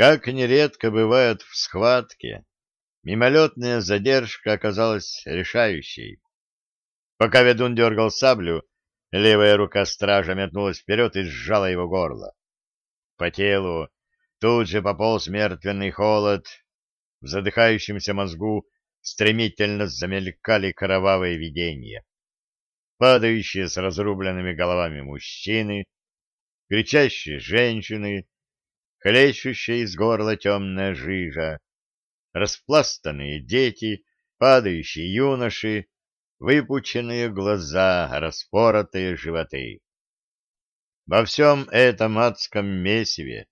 Как нередко бывает в схватке, мимолетная задержка оказалась решающей. Пока ведун дергал саблю, левая рука стража метнулась вперед и сжала его горло. По телу тут же пополз мертвенный холод, в задыхающемся мозгу стремительно замелькали кровавые видения. Падающие с разрубленными головами мужчины, кричащие женщины, хлещущая из горла темная жижа, распластанные дети, падающие юноши, выпученные глаза, распоротые животы. Во всем этом адском месиве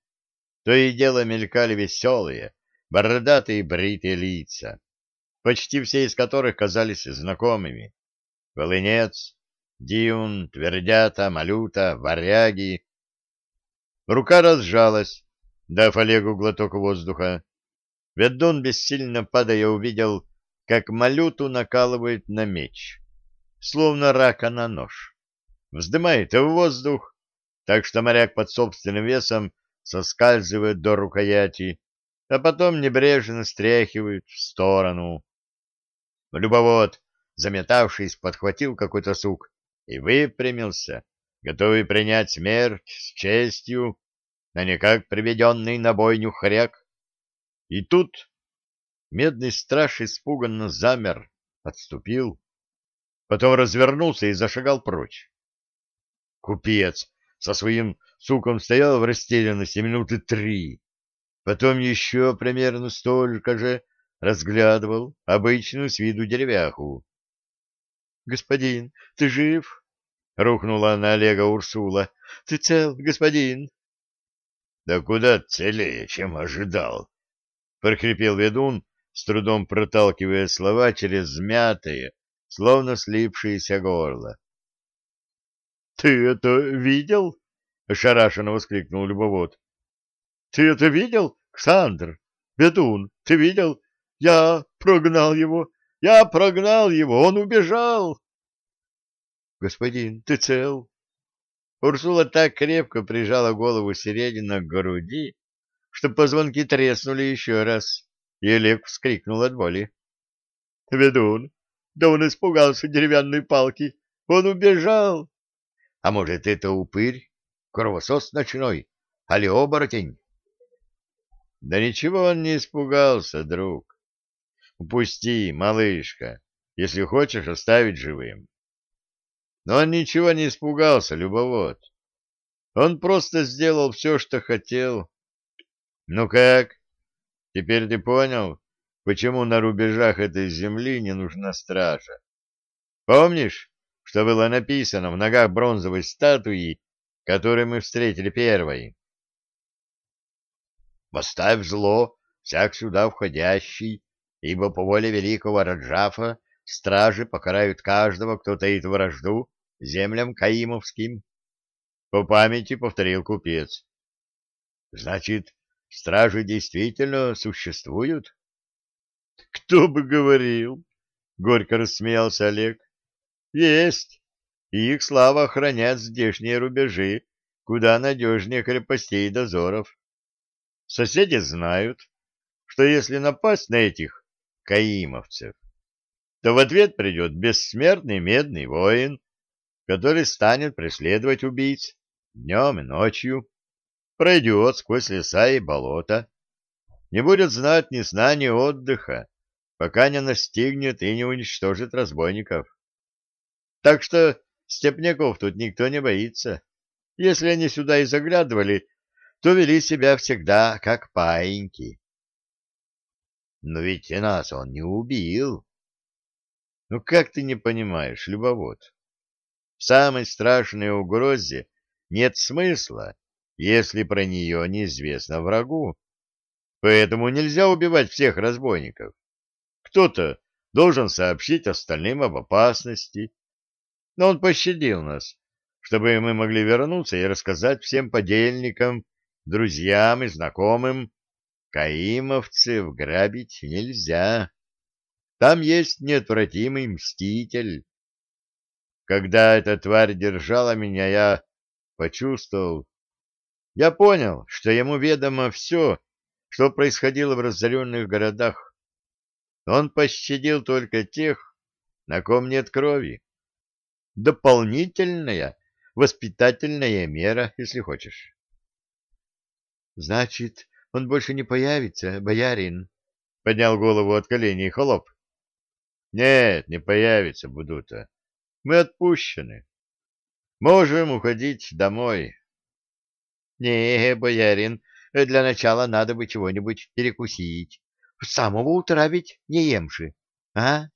то и дело мелькали веселые, бородатые бритые лица, почти все из которых казались знакомыми. Волынец, Диун, Твердята, Малюта, Варяги. Рука разжалась, дав Олегу глоток воздуха. Ведун, бессильно падая, увидел, как Малюту накалывает на меч, словно рака на нож. Вздымает в воздух, так что моряк под собственным весом соскальзывает до рукояти, а потом небрежно стряхивает в сторону. Любовод, заметавшись, подхватил какой-то сук и выпрямился, готовый принять смерть с честью, а не как приведенный на бойню хряк. И тут медный страж испуганно замер, отступил, потом развернулся и зашагал прочь. Купец со своим суком стоял в растерянности минуты три, потом еще примерно столько же разглядывал обычную с виду деревяху. — Господин, ты жив? — рухнула на Олега Урсула. — Ты цел, господин? — Да куда целее, чем ожидал, — прохрипел ведун, с трудом проталкивая слова через змятые, словно слипшееся горло. — Ты это видел? — ошарашенно воскликнул любовод. — Ты это видел, Ксандр? Ведун, ты видел? Я прогнал его. Я прогнал его. Он убежал. Господин, ты цел? Урсула так крепко прижала голову Середина к груди, что позвонки треснули еще раз, и Олег вскрикнул от боли. — Ведун, да он испугался деревянной палки. Он убежал. — А может, это упырь, кровосос ночной, али оборотень? — Да ничего он не испугался, друг. Упусти, малышка, если хочешь оставить живым. Но он ничего не испугался, любовод. Он просто сделал все, что хотел. Ну как? Теперь ты понял, почему на рубежах этой земли не нужна стража? Помнишь, что было написано в ногах бронзовой статуи, которую мы встретили первой? «Поставь зло, всяк сюда входящий, ибо по воле великого Раджафа стражи покарают каждого, кто таит вражду землям каимовским. По памяти повторил купец. Значит, стражи действительно существуют? Кто бы говорил? Горько рассмеялся Олег. Есть. И их слава охранят здешние рубежи, куда надежнее крепостей и дозоров. Соседи знают, что если напасть на этих каимовцев, то в ответ придет бессмертный медный воин, который станет преследовать убийц днем и ночью, пройдет сквозь леса и болота, не будет знать ни сна, ни отдыха, пока не настигнет и не уничтожит разбойников. Так что степняков тут никто не боится. Если они сюда и заглядывали, то вели себя всегда как паиньки. Но ведь и нас он не убил. Ну как ты не понимаешь, любовод? В самой страшной угрозе нет смысла, если про нее неизвестно врагу. Поэтому нельзя убивать всех разбойников. Кто-то должен сообщить остальным об опасности. Но он пощадил нас, чтобы мы могли вернуться и рассказать всем подельникам, друзьям и знакомым, Каимовцев грабить нельзя. Там есть неотвратимый мститель. Когда эта тварь держала меня, я почувствовал... Я понял, что ему ведомо все, что происходило в разоренных городах. Он пощадил только тех, на ком нет крови. Дополнительная воспитательная мера, если хочешь. — Значит, он больше не появится, боярин? — поднял голову от коленей холоп. — Нет, не появится, Будута. Мы отпущены. Можем уходить домой. — Не, боярин, для начала надо бы чего-нибудь перекусить. С самого утра ведь не емши. А?